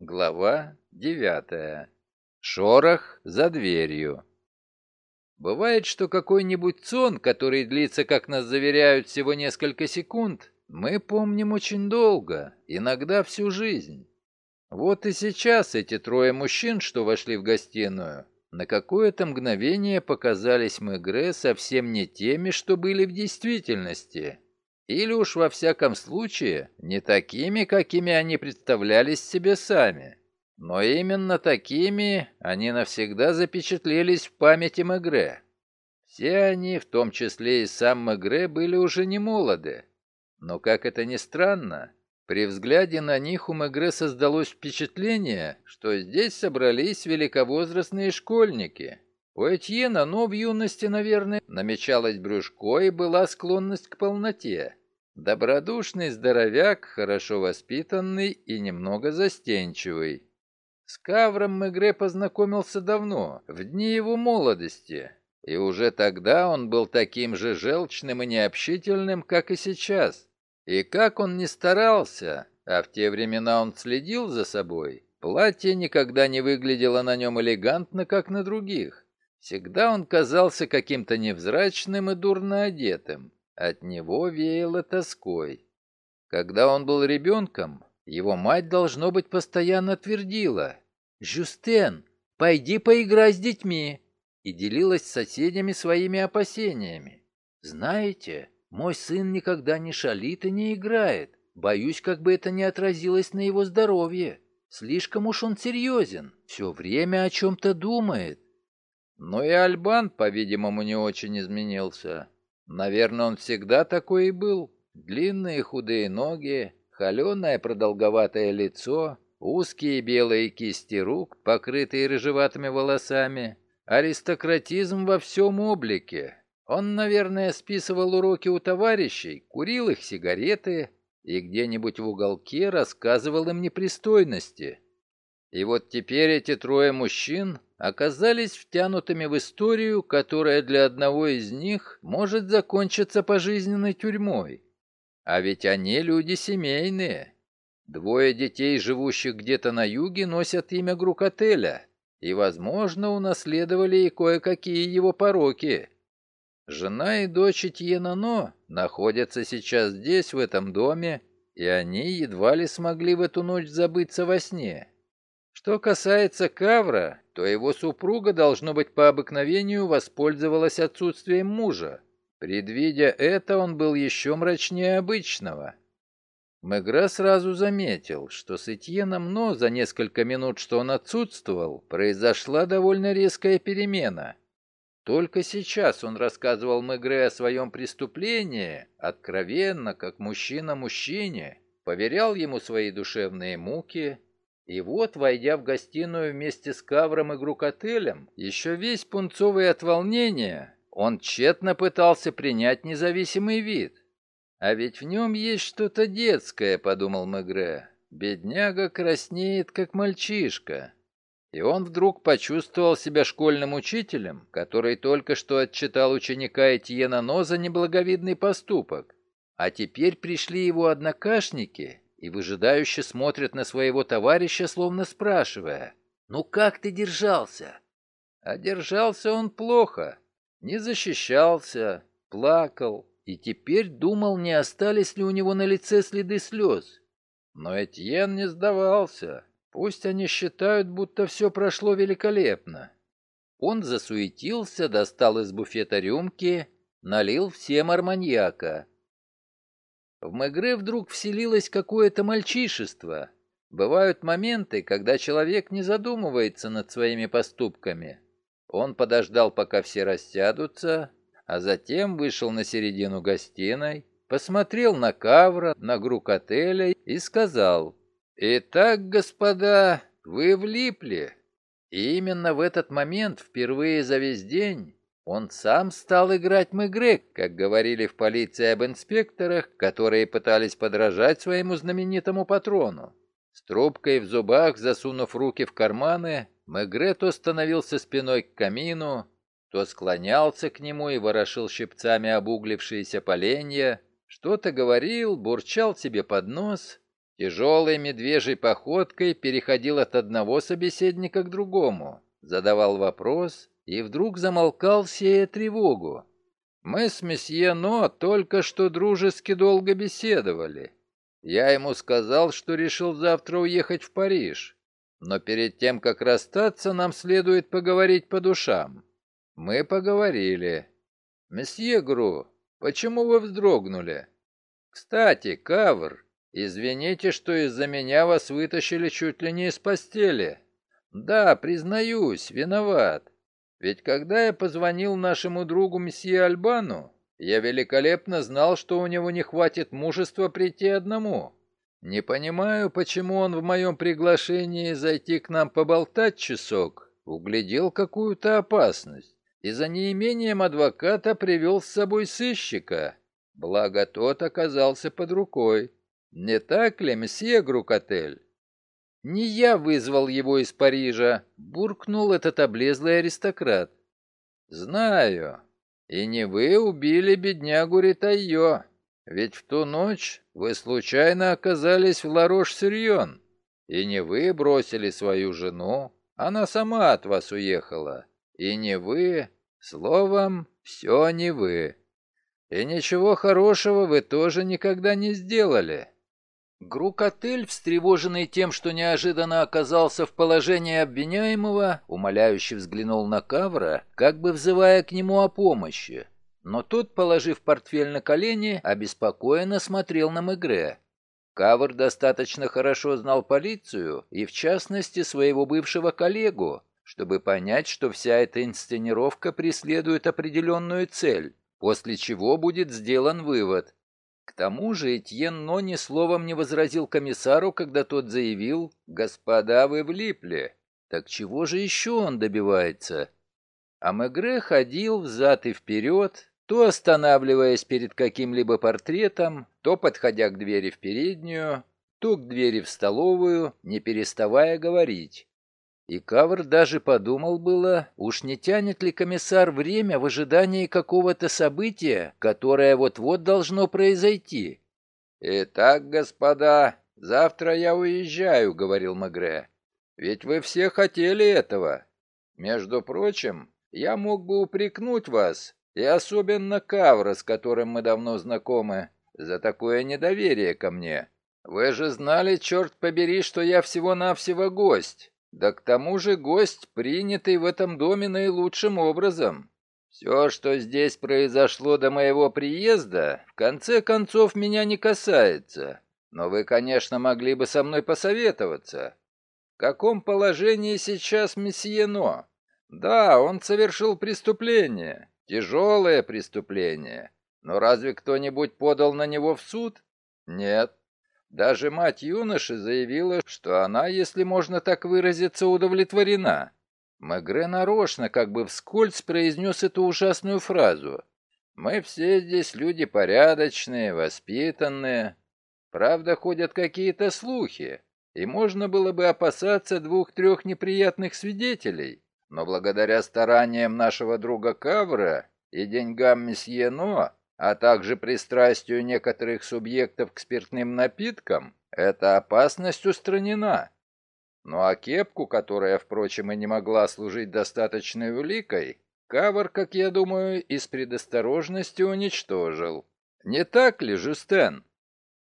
Глава девятая. Шорох за дверью. Бывает, что какой-нибудь сон, который длится, как нас заверяют, всего несколько секунд, мы помним очень долго, иногда всю жизнь. Вот и сейчас эти трое мужчин, что вошли в гостиную, на какое-то мгновение показались Мегре совсем не теми, что были в действительности. Или уж во всяком случае, не такими, какими они представлялись себе сами. Но именно такими они навсегда запечатлелись в памяти Мегре. Все они, в том числе и сам Мегре, были уже не молоды. Но, как это ни странно, при взгляде на них у Мегре создалось впечатление, что здесь собрались великовозрастные школьники. У Этьена, но в юности, наверное, намечалось брюшко и была склонность к полноте. Добродушный здоровяк, хорошо воспитанный и немного застенчивый. С Кавром Мегре познакомился давно, в дни его молодости, и уже тогда он был таким же желчным и необщительным, как и сейчас. И как он ни старался, а в те времена он следил за собой, платье никогда не выглядело на нем элегантно, как на других. Всегда он казался каким-то невзрачным и дурно одетым. От него веяло тоской. Когда он был ребенком, его мать, должно быть, постоянно твердила «Жюстен, пойди поиграй с детьми» и делилась с соседями своими опасениями. «Знаете, мой сын никогда не шалит и не играет. Боюсь, как бы это не отразилось на его здоровье. Слишком уж он серьезен, все время о чем-то думает. Но и Альбан, по-видимому, не очень изменился. Наверное, он всегда такой и был. Длинные худые ноги, холеное продолговатое лицо, узкие белые кисти рук, покрытые рыжеватыми волосами, аристократизм во всем облике. Он, наверное, списывал уроки у товарищей, курил их сигареты и где-нибудь в уголке рассказывал им непристойности. И вот теперь эти трое мужчин оказались втянутыми в историю, которая для одного из них может закончиться пожизненной тюрьмой. А ведь они люди семейные. Двое детей, живущих где-то на юге, носят имя Грукотеля и, возможно, унаследовали и кое-какие его пороки. Жена и дочь Этьенано находятся сейчас здесь, в этом доме, и они едва ли смогли в эту ночь забыться во сне. Что касается Кавра, то его супруга, должно быть, по обыкновению воспользовалась отсутствием мужа. Предвидя это, он был еще мрачнее обычного. Мегра сразу заметил, что с Этьеном Но за несколько минут, что он отсутствовал, произошла довольно резкая перемена. Только сейчас он рассказывал Мегре о своем преступлении, откровенно, как мужчина мужчине, поверял ему свои душевные муки, и вот, войдя в гостиную вместе с Кавром и Грукотелем, еще весь пунцовый от волнения, он тщетно пытался принять независимый вид. «А ведь в нем есть что-то детское», — подумал Мегре. «Бедняга краснеет, как мальчишка». И он вдруг почувствовал себя школьным учителем, который только что отчитал ученика Этьена Но за неблаговидный поступок. А теперь пришли его однокашники и выжидающе смотрят на своего товарища, словно спрашивая, «Ну как ты держался?» А держался он плохо, не защищался, плакал, и теперь думал, не остались ли у него на лице следы слез. Но Этьен не сдавался. Пусть они считают, будто все прошло великолепно. Он засуетился, достал из буфета рюмки, налил всем арманьяка. В Мегре вдруг вселилось какое-то мальчишество. Бывают моменты, когда человек не задумывается над своими поступками. Он подождал, пока все рассядутся, а затем вышел на середину гостиной, посмотрел на Кавра, на Грукотеля и сказал, «Итак, господа, вы влипли». И именно в этот момент, впервые за весь день, он сам стал играть мигре, как говорили в полиции об инспекторах, которые пытались подражать своему знаменитому патрону. С трубкой в зубах, засунув руки в карманы, Мегре то становился спиной к камину, то склонялся к нему и ворошил щипцами обуглившиеся поленья, что-то говорил, бурчал себе под нос Тяжелой медвежьей походкой переходил от одного собеседника к другому, задавал вопрос и вдруг замолкал, сея тревогу. Мы с месье Но только что дружески долго беседовали. Я ему сказал, что решил завтра уехать в Париж. Но перед тем, как расстаться, нам следует поговорить по душам. Мы поговорили. Месье Гру, почему вы вздрогнули? Кстати, Кавр, извините, что из-за меня вас вытащили чуть ли не из постели. Да, признаюсь, виноват. Ведь когда я позвонил нашему другу месье Альбану, я великолепно знал, что у него не хватит мужества прийти одному. Не понимаю, почему он в моем приглашении зайти к нам поболтать часок углядел какую-то опасность и за неимением адвоката привел с собой сыщика. Благо тот оказался под рукой. Не так ли, месье Грукотель? «Не я вызвал его из Парижа», — буркнул этот облезлый аристократ. «Знаю. И не вы убили беднягу Ритайо, ведь в ту ночь вы случайно оказались в Ларош-Сирьон, и не вы бросили свою жену, она сама от вас уехала, и не вы, словом, все не вы. И ничего хорошего вы тоже никогда не сделали». Грукотель, встревоженный тем, что неожиданно оказался в положении обвиняемого, умоляюще взглянул на Кавра, как бы взывая к нему о помощи. Но тот, положив портфель на колени, обеспокоенно смотрел на Мегре. Кавр достаточно хорошо знал полицию и, в частности, своего бывшего коллегу, чтобы понять, что вся эта инсценировка преследует определенную цель, после чего будет сделан вывод. К тому же Этьен Но ни словом не возразил комиссару, когда тот заявил «Господа, вы влипли». Так чего же еще он добивается? А Мегре ходил взад и вперед, то останавливаясь перед каким-либо портретом, то подходя к двери в переднюю, то к двери в столовую, не переставая говорить. И Кавр даже подумал было, уж не тянет ли комиссар время в ожидании какого-то события, которое вот-вот должно произойти. «Итак, господа, завтра я уезжаю», — говорил Магре. «Ведь вы все хотели этого. Между прочим, я мог бы упрекнуть вас, и особенно Кавра, с которым мы давно знакомы, за такое недоверие ко мне. Вы же знали, черт побери, что я всего-навсего гость». Да к тому же гость, принятый в этом доме наилучшим образом. Все, что здесь произошло до моего приезда, в конце концов меня не касается. Но вы, конечно, могли бы со мной посоветоваться. В каком положении сейчас месье Но? Да, он совершил преступление, тяжелое преступление. Но разве кто-нибудь подал на него в суд? Нет. Даже мать юноши заявила, что она, если можно так выразиться, удовлетворена. Мегре нарочно, как бы вскользь, произнес эту ужасную фразу. «Мы все здесь люди порядочные, воспитанные. Правда, ходят какие-то слухи, и можно было бы опасаться двух-трех неприятных свидетелей. Но благодаря стараниям нашего друга Кавра и деньгам месье Но, а также пристрастию некоторых субъектов к спиртным напиткам, эта опасность устранена. Ну а кепку, которая, впрочем, и не могла служить достаточной уликой, Кавар, как я думаю, из предосторожности уничтожил. Не так ли, Жюстен?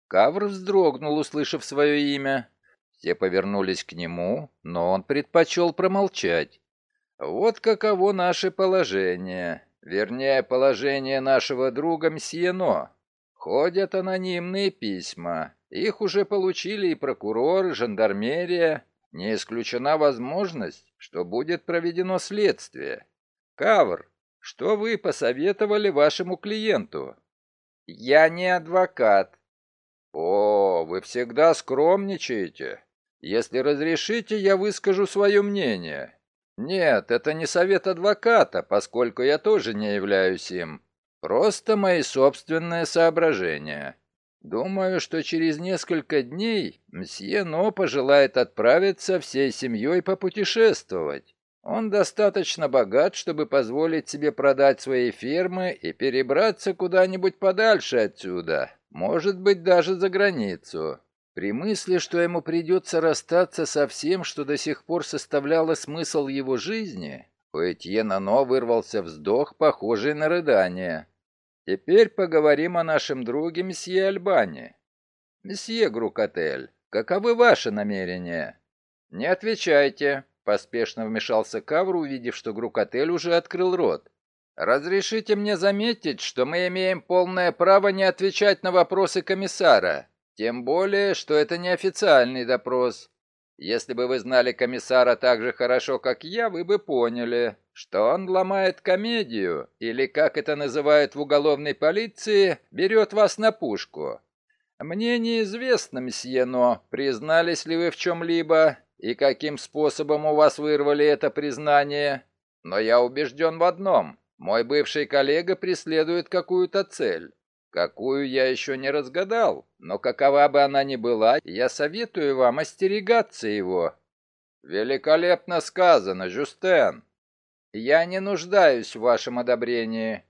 Кавр вздрогнул, услышав свое имя. Все повернулись к нему, но он предпочел промолчать. Вот каково наше положение. Вернее, положение нашего друга Мсьено. Ходят анонимные письма. Их уже получили и прокурор, и жандармерия. Не исключена возможность, что будет проведено следствие. Кавр, что вы посоветовали вашему клиенту? Я не адвокат. О, вы всегда скромничаете. Если разрешите, я выскажу свое мнение. Нет, это не совет адвоката, поскольку я тоже не являюсь им. Просто мои собственные соображения. Думаю, что через несколько дней мсье Но пожелает отправиться всей семьей попутешествовать. Он достаточно богат, чтобы позволить себе продать свои фермы и перебраться куда-нибудь подальше отсюда, может быть, даже за границу. При мысли, что ему придется расстаться со всем, что до сих пор составляло смысл его жизни, у Этьена Но вырвался вздох, похожий на рыдание. «Теперь поговорим о нашем друге месье Альбани. Месье Грукотель, каковы ваши намерения?» «Не отвечайте», — поспешно вмешался Кавр, увидев, что Грукотель уже открыл рот. «Разрешите мне заметить, что мы имеем полное право не отвечать на вопросы комиссара. Тем более, что это не официальный допрос. Если бы вы знали комиссара так же хорошо, как я, вы бы поняли, что он ломает комедию, или, как это называют в уголовной полиции, берет вас на пушку. Мне неизвестно, мсье Но, признались ли вы в чем-либо, и каким способом у вас вырвали это признание, но я убежден в одном. Мой бывший коллега преследует какую-то цель какую я еще не разгадал, но какова бы она ни была, я советую вам остерегаться его». «Великолепно сказано, Жюстен. Я не нуждаюсь в вашем одобрении.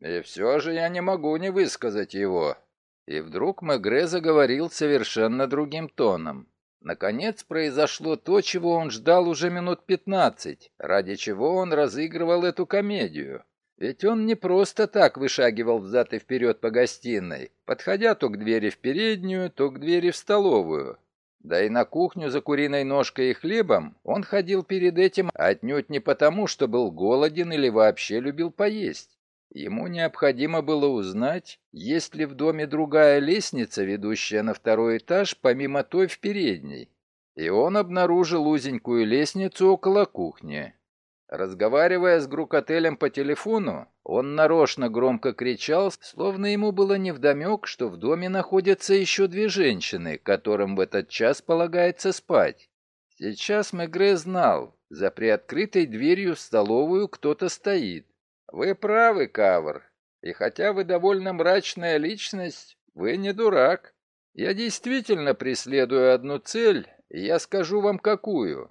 И все же я не могу не высказать его». И вдруг Мегре заговорил совершенно другим тоном. Наконец произошло то, чего он ждал уже минут пятнадцать, ради чего он разыгрывал эту комедию. Ведь он не просто так вышагивал взад и вперед по гостиной, подходя то к двери в переднюю, то к двери в столовую. Да и на кухню за куриной ножкой и хлебом он ходил перед этим отнюдь не потому, что был голоден или вообще любил поесть. Ему необходимо было узнать, есть ли в доме другая лестница, ведущая на второй этаж, помимо той в передней. И он обнаружил узенькую лестницу около кухни. Разговаривая с Грукотелем по телефону, он нарочно громко кричал, словно ему было невдомек, что в доме находятся еще две женщины, которым в этот час полагается спать. Сейчас Мегре знал, за приоткрытой дверью в столовую кто-то стоит. «Вы правы, Кавр, и хотя вы довольно мрачная личность, вы не дурак. Я действительно преследую одну цель, и я скажу вам какую.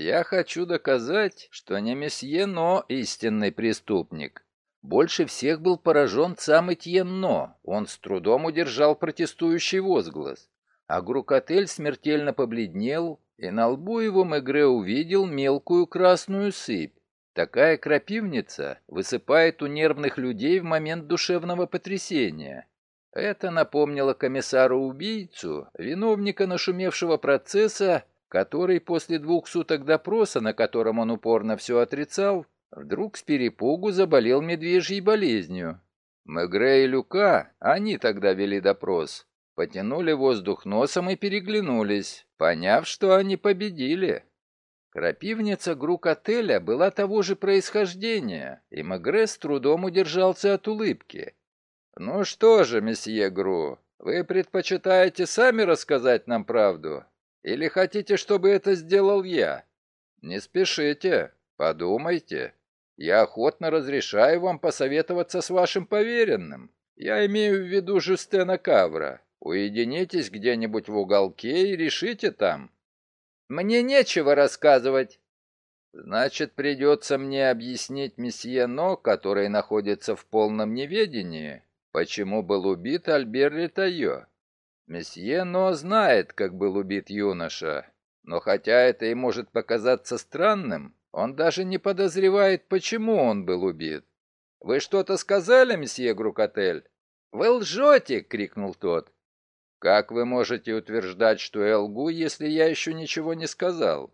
Я хочу доказать, что не месье Но истинный преступник. Больше всех был поражен сам Этьен Но. Он с трудом удержал протестующий возглас. А Грукотель смертельно побледнел, и на лбу его Мегре увидел мелкую красную сыпь. Такая крапивница высыпает у нервных людей в момент душевного потрясения. Это напомнило комиссару-убийцу, виновника нашумевшего процесса, который после двух суток допроса, на котором он упорно все отрицал, вдруг с перепугу заболел медвежьей болезнью. Мегре и Люка, они тогда вели допрос, потянули воздух носом и переглянулись, поняв, что они победили. Крапивница Грук-отеля была того же происхождения, и Мегре с трудом удержался от улыбки. «Ну что же, месье Гру, вы предпочитаете сами рассказать нам правду? Или хотите, чтобы это сделал я? Не спешите, подумайте. Я охотно разрешаю вам посоветоваться с вашим поверенным. Я имею в виду Жюстена Кавра. Уединитесь где-нибудь в уголке и решите там. Мне нечего рассказывать. Значит, придется мне объяснить месье Но, который находится в полном неведении, почему был убит Альбер Летайо. Месье Но знает, как был убит юноша, но хотя это и может показаться странным, он даже не подозревает, почему он был убит. «Вы что-то сказали, месье Грукотель?» «Вы лжете!» — крикнул тот. «Как вы можете утверждать, что я лгу, если я еще ничего не сказал?»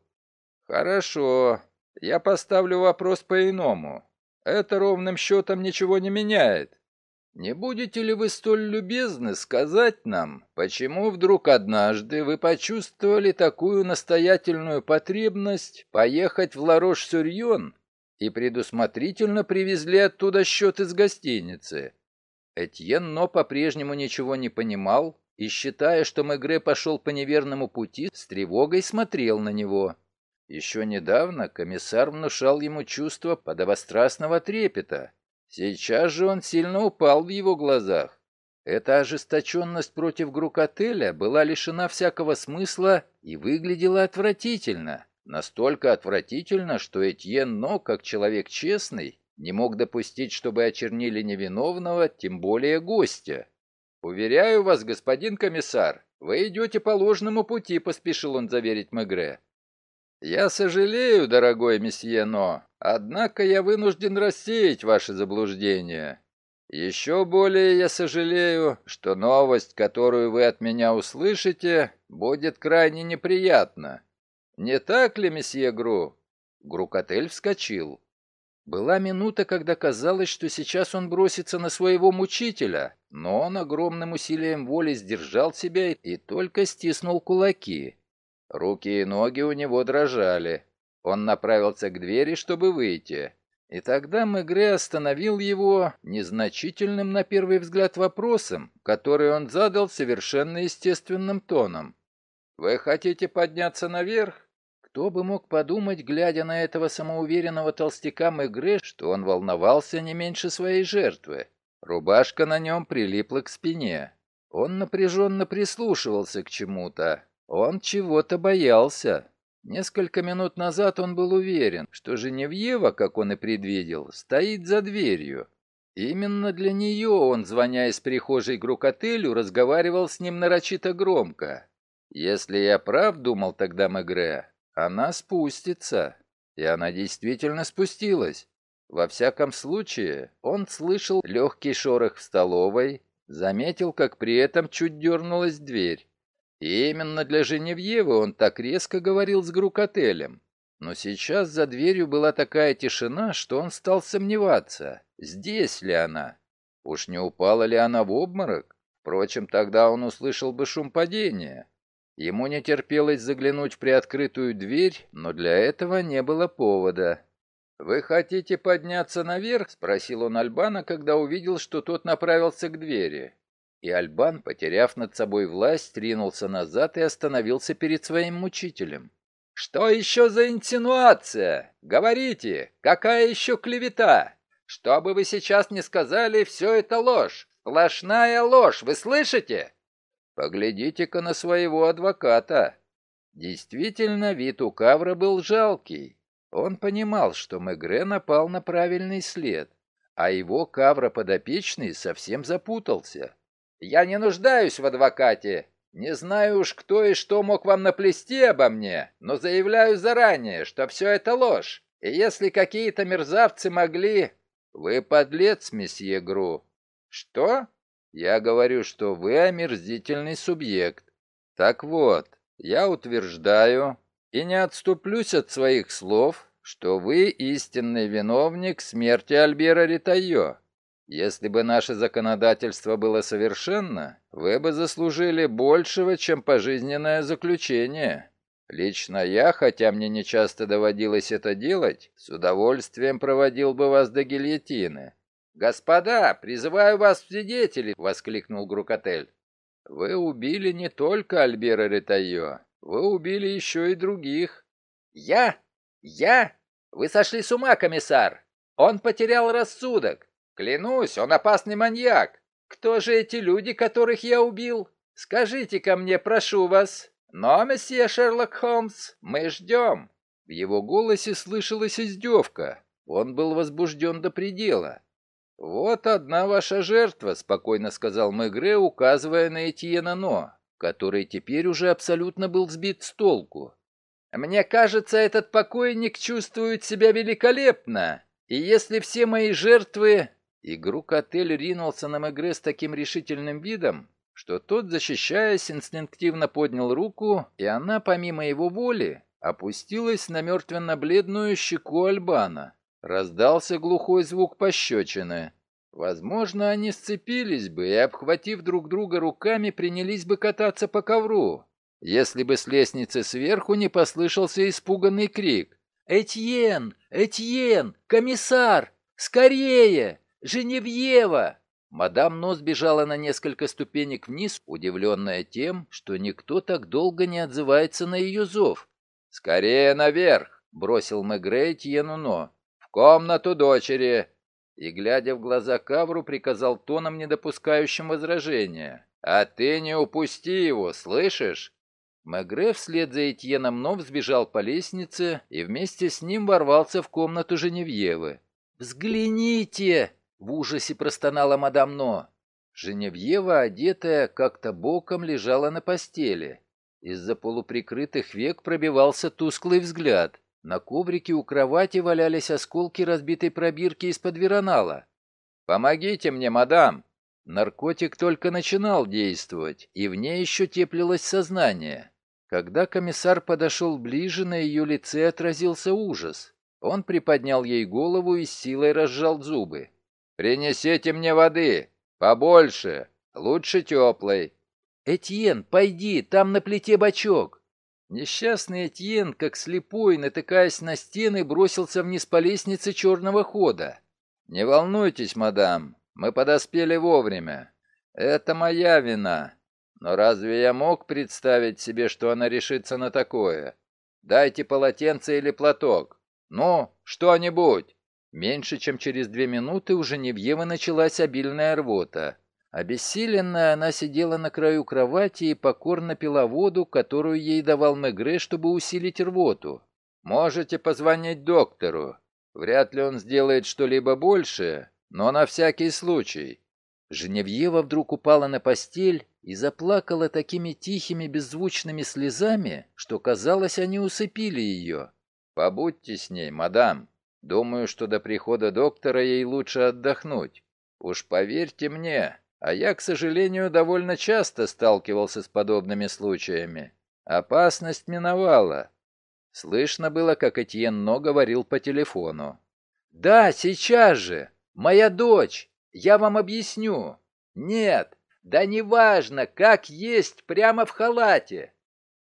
«Хорошо, я поставлю вопрос по-иному. Это ровным счетом ничего не меняет. Не будете ли вы столь любезны сказать нам, почему вдруг однажды вы почувствовали такую настоятельную потребность поехать в Ларош-Сюрьон и предусмотрительно привезли оттуда счет из гостиницы? Этьен Но по-прежнему ничего не понимал и, считая, что Мегре пошел по неверному пути, с тревогой смотрел на него. Еще недавно комиссар внушал ему чувство подобострастного трепета, Сейчас же он сильно упал в его глазах. Эта ожесточенность против Грукотеля была лишена всякого смысла и выглядела отвратительно. Настолько отвратительно, что Этьен Но, как человек честный, не мог допустить, чтобы очернили невиновного, тем более гостя. «Уверяю вас, господин комиссар, «Вы идете по ложному пути», — поспешил он заверить Мегре. «Я сожалею, дорогой месье Но, однако я вынужден рассеять ваши заблуждения. Еще более я сожалею, что новость, которую вы от меня услышите, будет крайне неприятна. Не так ли, месье Гру?» Грукотель вскочил. Была минута, когда казалось, что сейчас он бросится на своего мучителя, но он огромным усилием воли сдержал себя и только стиснул кулаки. Руки и ноги у него дрожали. Он направился к двери, чтобы выйти. И тогда Мегре остановил его незначительным на первый взгляд вопросом, который он задал совершенно естественным тоном. «Вы хотите подняться наверх?» Кто бы мог подумать, глядя на этого самоуверенного толстяка Мегре, что он волновался не меньше своей жертвы. Рубашка на нем прилипла к спине. Он напряженно прислушивался к чему-то. Он чего-то боялся. Несколько минут назад он был уверен, что Женевьева, как он и предвидел, стоит за дверью. Именно для нее он, звоня из прихожей к рукотелю, разговаривал с ним нарочито громко. «Если я прав, — думал тогда Мегре, она спустится. И она действительно спустилась. Во всяком случае, он слышал легкий шорох в столовой, заметил, как при этом чуть дернулась дверь. И именно для Женевьевы он так резко говорил с Грукотелем. Но сейчас за дверью была такая тишина, что он стал сомневаться, здесь ли она. Уж не упала ли она в обморок? Впрочем, тогда он услышал бы шум падения. Ему не терпелось заглянуть в приоткрытую дверь, но для этого не было повода. «Вы хотите подняться наверх?» — спросил он Альбана, когда увидел, что тот направился к двери. И Альбан, потеряв над собой власть, ринулся назад и остановился перед своим мучителем. «Что еще за инсинуация? Говорите, какая еще клевета? Что бы вы сейчас ни сказали, все это ложь, сплошная ложь, вы слышите?» Поглядите-ка на своего адвоката. Действительно, вид у Кавра был жалкий. Он понимал, что Мегре напал на правильный след, а его Кавра подопечный совсем запутался. «Я не нуждаюсь в адвокате. Не знаю уж, кто и что мог вам наплести обо мне, но заявляю заранее, что все это ложь. И если какие-то мерзавцы могли...» «Вы подлец, месье Гру». «Что?» Я говорю, что вы омерзительный субъект. Так вот, я утверждаю и не отступлюсь от своих слов, что вы истинный виновник смерти Альбера Ритайо. Если бы наше законодательство было совершенно, вы бы заслужили большего, чем пожизненное заключение. Лично я, хотя мне не часто доводилось это делать, с удовольствием проводил бы вас до гильотины. «Господа, призываю вас в свидетели!» — воскликнул Грукотель. «Вы убили не только Альбера Ретайо, вы убили еще и других». «Я? Я? Вы сошли с ума, комиссар! Он потерял рассудок! Клянусь, он опасный маньяк! Кто же эти люди, которых я убил? Скажите-ка мне, прошу вас!» «Но, месье Шерлок Холмс, мы ждем!» В его голосе слышалась издевка. Он был возбужден до предела. «Вот одна ваша жертва», — спокойно сказал Мегре, указывая на Этьена Но, который теперь уже абсолютно был сбит с толку. «Мне кажется, этот покойник чувствует себя великолепно, и если все мои жертвы...» Игрок отель ринулся на Мегре с таким решительным видом, что тот, защищаясь, инстинктивно поднял руку, и она, помимо его воли, опустилась на мертвенно-бледную щеку Альбана. Раздался глухой звук пощечины. Возможно, они сцепились бы и, обхватив друг друга руками, принялись бы кататься по ковру, если бы с лестницы сверху не послышался испуганный крик. «Этьен! Этьен! Комиссар! Скорее! Женевьева!» Мадам Нос бежала на несколько ступенек вниз, удивленная тем, что никто так долго не отзывается на ее зов. «Скорее наверх!» — бросил Мегре Этьену Но комнату дочери!» И, глядя в глаза Кавру, приказал тоном, не допускающим возражения. «А ты не упусти его, слышишь?» Мегре вслед за Этьеном Нов сбежал по лестнице и вместе с ним ворвался в комнату Женевьевы. «Взгляните!» — в ужасе простонала мадам Но. Женевьева, одетая, как-то боком лежала на постели. Из-за полуприкрытых век пробивался тусклый взгляд. На коврике у кровати валялись осколки разбитой пробирки из-под веронала. «Помогите мне, мадам!» Наркотик только начинал действовать, и в ней еще теплилось сознание. Когда комиссар подошел ближе, на ее лице отразился ужас. Он приподнял ей голову и с силой разжал зубы. «Принесите мне воды! Побольше! Лучше теплой!» «Этьен, пойди, там на плите бачок!» Несчастный Этьен, как слепой, натыкаясь на стены, бросился вниз по лестнице черного хода. «Не волнуйтесь, мадам, мы подоспели вовремя. Это моя вина. Но разве я мог представить себе, что она решится на такое? Дайте полотенце или платок. Ну, что-нибудь!» Меньше чем через две минуты у Женевьевы началась обильная рвота. Обессиленная, она сидела на краю кровати и покорно пила воду, которую ей давал Мегре, чтобы усилить рвоту. «Можете позвонить доктору. Вряд ли он сделает что-либо большее, но на всякий случай». Женевьева вдруг упала на постель и заплакала такими тихими беззвучными слезами, что, казалось, они усыпили ее. «Побудьте с ней, мадам. Думаю, что до прихода доктора ей лучше отдохнуть. Уж поверьте мне, а я, к сожалению, довольно часто сталкивался с подобными случаями. Опасность миновала. Слышно было, как Этьен Но говорил по телефону. «Да, сейчас же! Моя дочь! Я вам объясню!» «Нет, да неважно, как есть, прямо в халате!»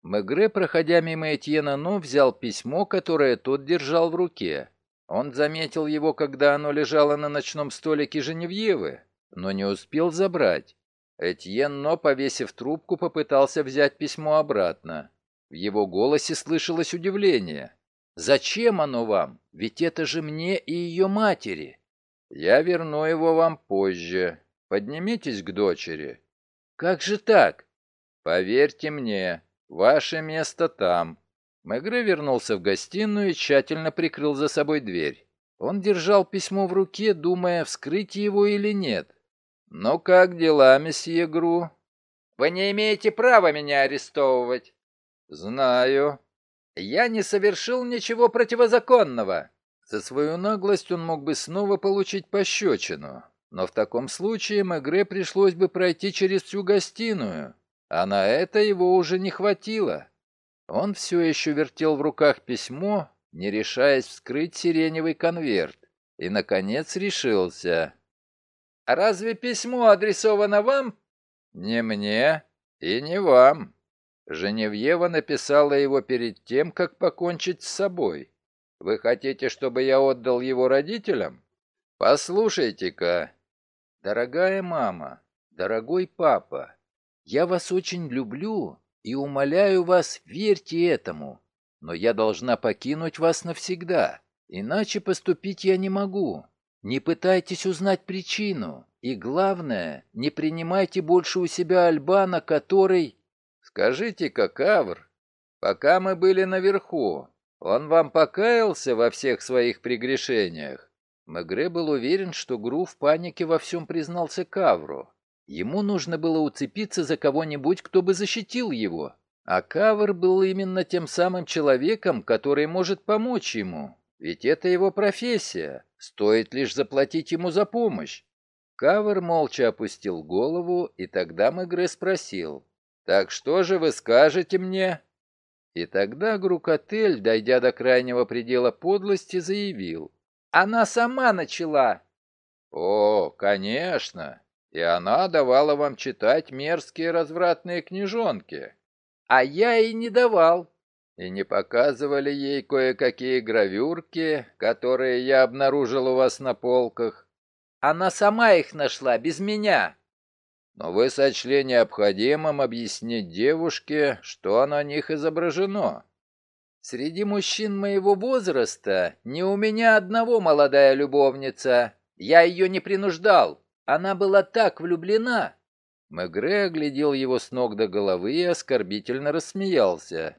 Мегре, проходя мимо Этьена Но, взял письмо, которое тот держал в руке. Он заметил его, когда оно лежало на ночном столике Женевьевы, но не успел забрать. Этьен, но, повесив трубку, попытался взять письмо обратно. В его голосе слышалось удивление. «Зачем оно вам? Ведь это же мне и ее матери». «Я верну его вам позже. Поднимитесь к дочери». «Как же так?» «Поверьте мне, ваше место там». Мегре вернулся в гостиную и тщательно прикрыл за собой дверь. Он держал письмо в руке, думая, вскрыть его или нет. «Ну как дела, месье Гру?» «Вы не имеете права меня арестовывать». «Знаю». «Я не совершил ничего противозаконного». За свою наглость он мог бы снова получить пощечину, но в таком случае Мегре пришлось бы пройти через всю гостиную, а на это его уже не хватило. Он все еще вертел в руках письмо, не решаясь вскрыть сиреневый конверт, и, наконец, решился. А разве письмо адресовано вам? Не мне и не вам. Женевьева написала его перед тем, как покончить с собой. Вы хотите, чтобы я отдал его родителям? Послушайте-ка. Дорогая мама, дорогой папа, я вас очень люблю и умоляю вас, верьте этому. Но я должна покинуть вас навсегда, иначе поступить я не могу. Не пытайтесь узнать причину. И главное, не принимайте больше у себя Альбана, который... Скажите-ка, Кавр, пока мы были наверху, он вам покаялся во всех своих прегрешениях? Мегре был уверен, что Гру в панике во всем признался Кавру. Ему нужно было уцепиться за кого-нибудь, кто бы защитил его. А Кавр был именно тем самым человеком, который может помочь ему. Ведь это его профессия. Стоит лишь заплатить ему за помощь. Кавр молча опустил голову, и тогда Мегре спросил. «Так что же вы скажете мне?» И тогда Грукотель, дойдя до крайнего предела подлости, заявил. «Она сама начала!» «О, конечно! И она давала вам читать мерзкие развратные книжонки!» «А я и не давал!» И не показывали ей кое-какие гравюрки, которые я обнаружил у вас на полках? Она сама их нашла, без меня. Но вы сочли необходимым объяснить девушке, что на них изображено. Среди мужчин моего возраста не у меня одного молодая любовница. Я ее не принуждал. Она была так влюблена. Мегре оглядел его с ног до головы и оскорбительно рассмеялся.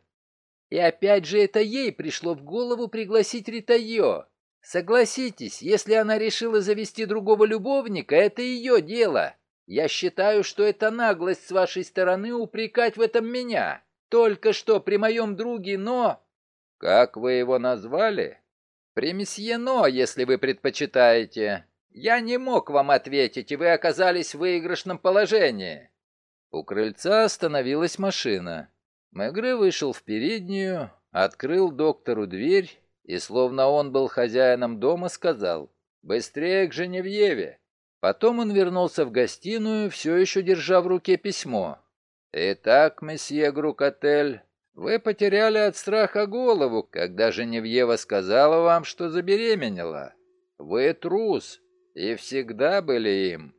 И опять же это ей пришло в голову пригласить Ритайо. Согласитесь, если она решила завести другого любовника, это ее дело. Я считаю, что это наглость с вашей стороны упрекать в этом меня. Только что при моем друге Но... Как вы его назвали? При месье Но, если вы предпочитаете. Я не мог вам ответить, и вы оказались в выигрышном положении. У крыльца остановилась машина. Мегре вышел в переднюю, открыл доктору дверь и, словно он был хозяином дома, сказал «Быстрее к Женевьеве!» Потом он вернулся в гостиную, все еще держа в руке письмо. «Итак, месье Грукотель, вы потеряли от страха голову, когда Женевьева сказала вам, что забеременела. Вы трус и всегда были им.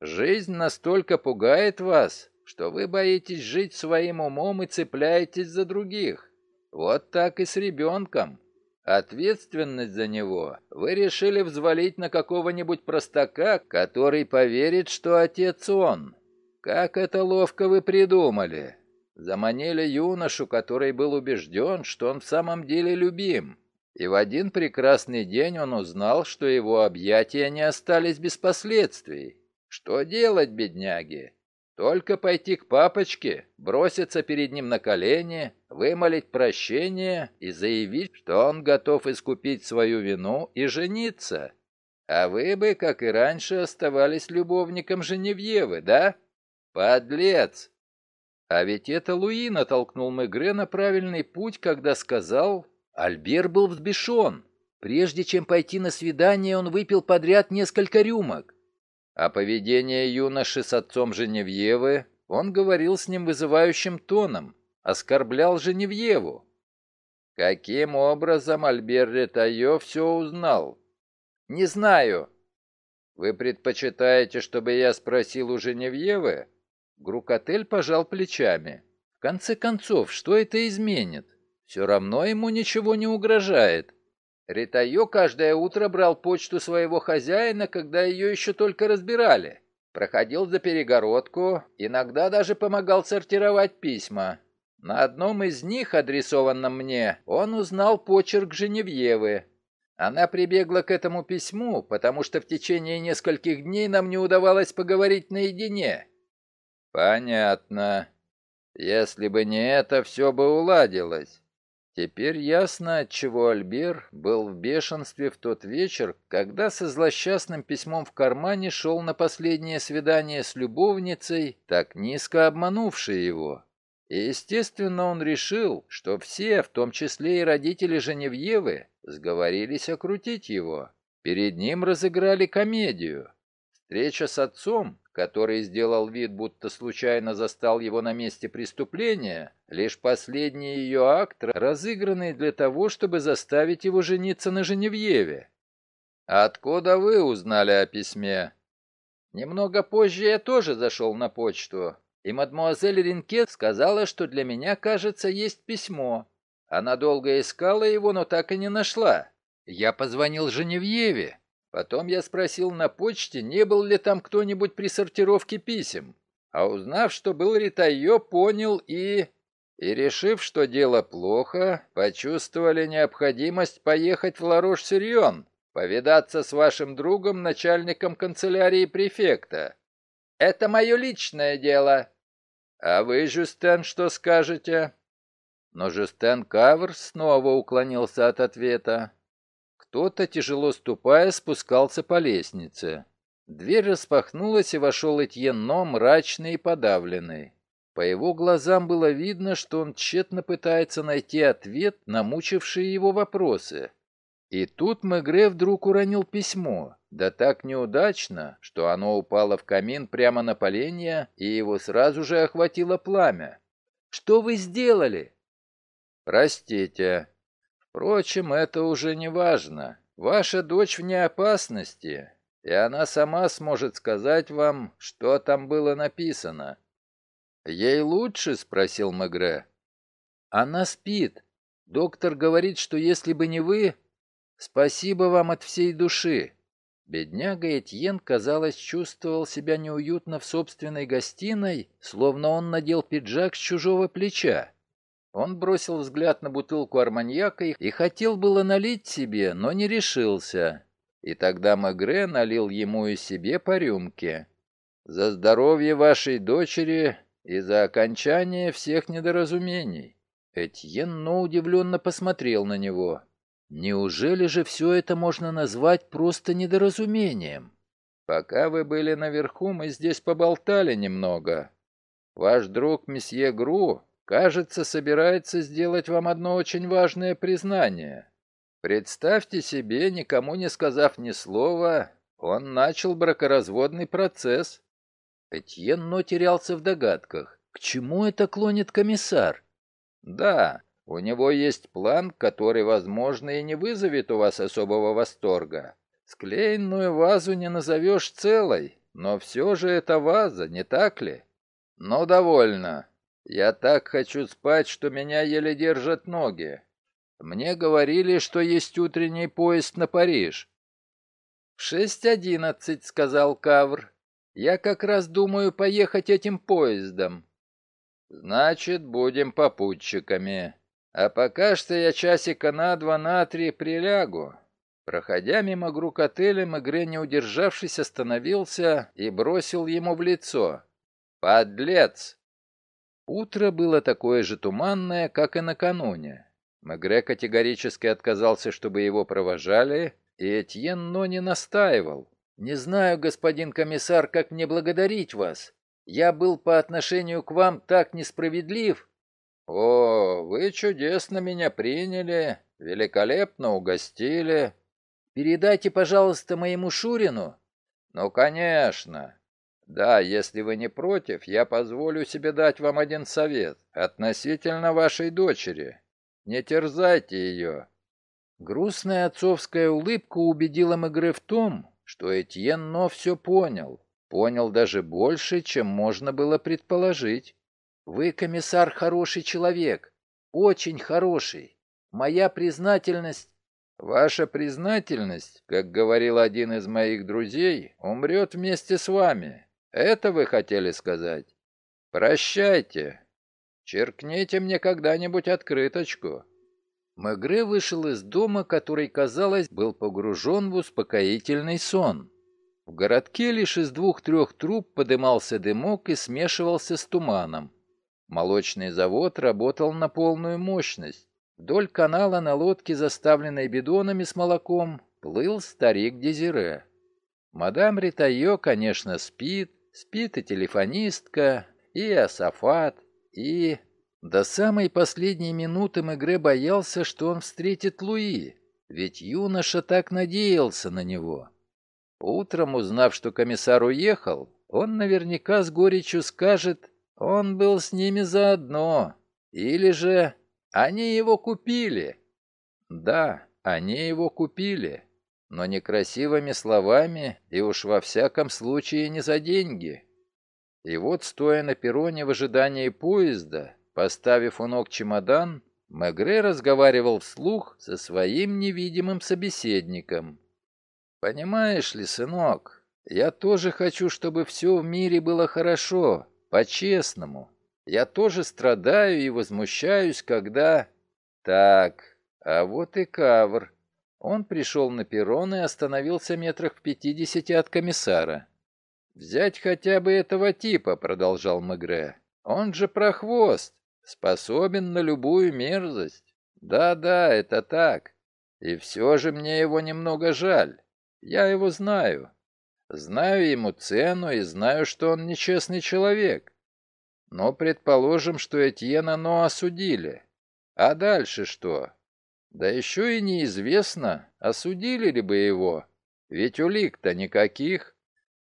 Жизнь настолько пугает вас, что вы боитесь жить своим умом и цепляетесь за других. Вот так и с ребенком. Ответственность за него вы решили взвалить на какого-нибудь простака, который поверит, что отец он. Как это ловко вы придумали. Заманили юношу, который был убежден, что он в самом деле любим. И в один прекрасный день он узнал, что его объятия не остались без последствий. Что делать, бедняги? Только пойти к папочке, броситься перед ним на колени, вымолить прощение и заявить, что он готов искупить свою вину и жениться. А вы бы, как и раньше, оставались любовником Женевьевы, да? Подлец! А ведь это Луи натолкнул Мегре на правильный путь, когда сказал... Альбер был взбешен. Прежде чем пойти на свидание, он выпил подряд несколько рюмок. О поведении юноши с отцом Женевьевы он говорил с ним вызывающим тоном, оскорблял Женевьеву. Каким образом Альбер Ретайо все узнал? Не знаю. Вы предпочитаете, чтобы я спросил у Женевьевы? Грукотель пожал плечами. В конце концов, что это изменит? Все равно ему ничего не угрожает. Ритайо каждое утро брал почту своего хозяина, когда ее еще только разбирали. Проходил за перегородку, иногда даже помогал сортировать письма. На одном из них, адресованном мне, он узнал почерк Женевьевы. Она прибегла к этому письму, потому что в течение нескольких дней нам не удавалось поговорить наедине. Понятно. Если бы не это, все бы уладилось. Теперь ясно, отчего Альбер был в бешенстве в тот вечер, когда со злосчастным письмом в кармане шел на последнее свидание с любовницей, так низко обманувшей его. И, естественно, он решил, что все, в том числе и родители Женевьевы, сговорились окрутить его. Перед ним разыграли комедию. Встреча с отцом который сделал вид, будто случайно застал его на месте преступления, лишь последний ее акт, разыгранный для того, чтобы заставить его жениться на Женевьеве. «Откуда вы узнали о письме?» «Немного позже я тоже зашел на почту, и мадмуазель Ринке сказала, что для меня, кажется, есть письмо. Она долго искала его, но так и не нашла. Я позвонил Женевьеве, Потом я спросил на почте, не был ли там кто-нибудь при сортировке писем. А узнав, что был Ритайо, понял и... И решив, что дело плохо, почувствовали необходимость поехать в Ларош-Сирьон, повидаться с вашим другом, начальником канцелярии префекта. Это мое личное дело. А вы, Жюстен, что скажете? Но Жюстен Кавр снова уклонился от ответа. Кто-то, тяжело ступая, спускался по лестнице. Дверь распахнулась, и вошел Этьен Но, мрачный и подавленный. По его глазам было видно, что он тщетно пытается найти ответ на мучившие его вопросы. И тут Мегре вдруг уронил письмо, да так неудачно, что оно упало в камин прямо на поленья, и его сразу же охватило пламя. «Что вы сделали?» «Простите», Впрочем, это уже не важно. Ваша дочь вне опасности, и она сама сможет сказать вам, что там было написано. «Ей лучше?» — спросил Мегре. «Она спит. Доктор говорит, что если бы не вы... Спасибо вам от всей души». Бедняга Этьен, казалось, чувствовал себя неуютно в собственной гостиной, словно он надел пиджак с чужого плеча. Он бросил взгляд на бутылку арманьяка и хотел было налить себе, но не решился. И тогда Мегре налил ему и себе по рюмке. За здоровье вашей дочери и за окончание всех недоразумений». Этьен но удивленно посмотрел на него. «Неужели же все это можно назвать просто недоразумением?» «Пока вы были наверху, мы здесь поболтали немного. Ваш друг месье Гру, кажется, собирается сделать вам одно очень важное признание. Представьте себе, никому не сказав ни слова, он начал бракоразводный процесс». Этьен но терялся в догадках. К чему это клонит комиссар? Да, у него есть план, который, возможно, и не вызовет у вас особого восторга. Склеенную вазу не назовешь целой, но все же это ваза, не так ли? Но довольно. Я так хочу спать, что меня еле держат ноги. Мне говорили, что есть утренний поезд на Париж. «В шесть одиннадцать», — сказал Кавр. «Я как раз думаю поехать этим поездом. Значит, будем попутчиками. А пока что я часика на два, на три прилягу. Проходя мимо грук отеля, Мегре, не удержавшись, остановился и бросил ему в лицо. «Подлец!» Утро было такое же туманное, как и накануне. Мегре категорически отказался, чтобы его провожали, и Этьен но не настаивал. «Не знаю, господин комиссар, как мне благодарить вас. Я был по отношению к вам так несправедлив». «О, вы чудесно меня приняли, великолепно угостили». «Передайте, пожалуйста, моему Шурину». «Ну, конечно. Да, если вы не против, я позволю себе дать вам один совет относительно вашей дочери. Не терзайте ее». Грустная отцовская улыбка убедила Мегре в том, что Этьен Но все понял. Понял даже больше, чем можно было предположить. Вы, комиссар, хороший человек. Очень хороший. Моя признательность... Ваша признательность, как говорил один из моих друзей, умрет вместе с вами. Это вы хотели сказать? Прощайте. Черкните мне когда-нибудь открыточку. Мегре вышел из дома, который, казалось, был погружен в успокоительный сон. В городке лишь из двух-трех труб подымался дымок и смешивался с туманом. Молочный завод работал на полную мощность. Вдоль канала на лодке, заставленной бидонами с молоком, плыл старик Дезире. Мадам Ритайо, конечно, спит, спит и телефонистка, и Асафат, и... До самой последней минуты Мегре боялся, что он встретит Луи, ведь юноша так надеялся на него. Утром, узнав, что комиссар уехал, он наверняка с горечью скажет, он был с ними заодно, или же они его купили. Да, они его купили, но не красивыми словами и уж во всяком случае не за деньги. И вот, стоя на перроне в ожидании поезда, поставив у ног чемодан, Мегре разговаривал вслух со своим невидимым собеседником. Понимаешь ли, сынок, я тоже хочу, чтобы все в мире было хорошо, по-честному. Я тоже страдаю и возмущаюсь, когда... Так, а вот и Кавр. Он пришел на перрон и остановился метрах в пятидесяти от комиссара. «Взять хотя бы этого типа», — продолжал Мегре. «Он же прохвост, способен на любую мерзость. Да-да, это так. И все же мне его немного жаль. Я его знаю. Знаю ему цену и знаю, что он нечестный человек. Но предположим, что Этьена Но осудили. А дальше что? Да еще и неизвестно, осудили ли бы его. Ведь улик-то никаких.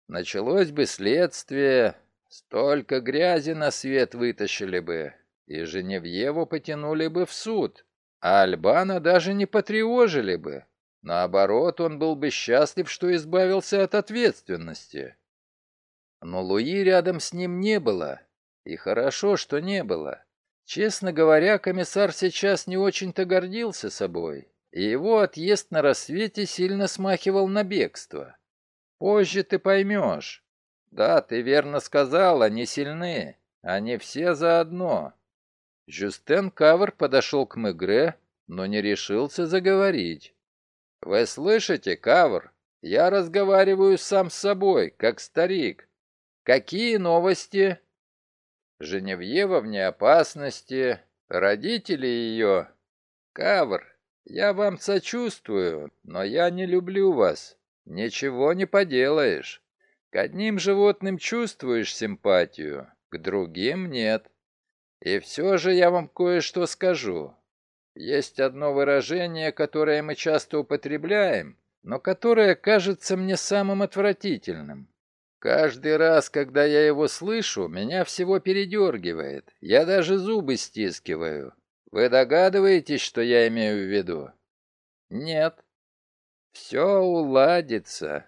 Началось бы следствие, столько грязи на свет вытащили бы, и Женевьеву потянули бы в суд, а Альбана даже не потревожили бы. Наоборот, он был бы счастлив, что избавился от ответственности. Но Луи рядом с ним не было. И хорошо, что не было. Честно говоря, комиссар сейчас не очень-то гордился собой, и его отъезд на рассвете сильно смахивал на бегство. Позже ты поймешь. Да, ты верно сказал, они сильны. Они все заодно. Жюстен Кавр подошел к Мегре, но не решился заговорить. «Вы слышите, Кавр? Я разговариваю сам с собой, как старик. Какие новости? Женевьева вне опасности. Родители ее... Кавр, я вам сочувствую, но я не люблю вас. Ничего не поделаешь. К одним животным чувствуешь симпатию, к другим нет. И все же я вам кое-что скажу. Есть одно выражение, которое мы часто употребляем, но которое кажется мне самым отвратительным. Каждый раз, когда я его слышу, меня всего передергивает. Я даже зубы стискиваю. Вы догадываетесь, что я имею в виду? Нет. Все уладится.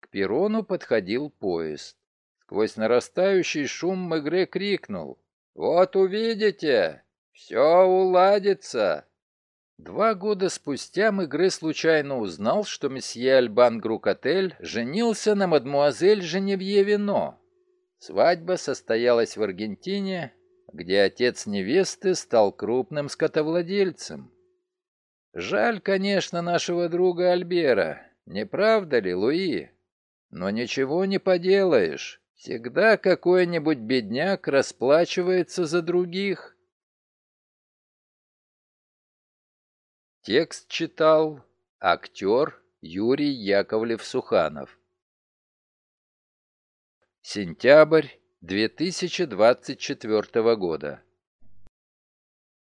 К перрону подходил поезд. Сквозь нарастающий шум Мегре крикнул. «Вот увидите! Все уладится!» Два года спустя Мегре случайно узнал, что месье Альбан Грукотель женился на мадмуазель Женевье Но. Свадьба состоялась в Аргентине, где отец невесты стал крупным скотовладельцем. Жаль, конечно, нашего друга Альбера, не правда ли, Луи? Но ничего не поделаешь. Всегда какой-нибудь бедняк расплачивается за других. Текст читал актер Юрий Яковлев-Суханов. Сентябрь 2024 года.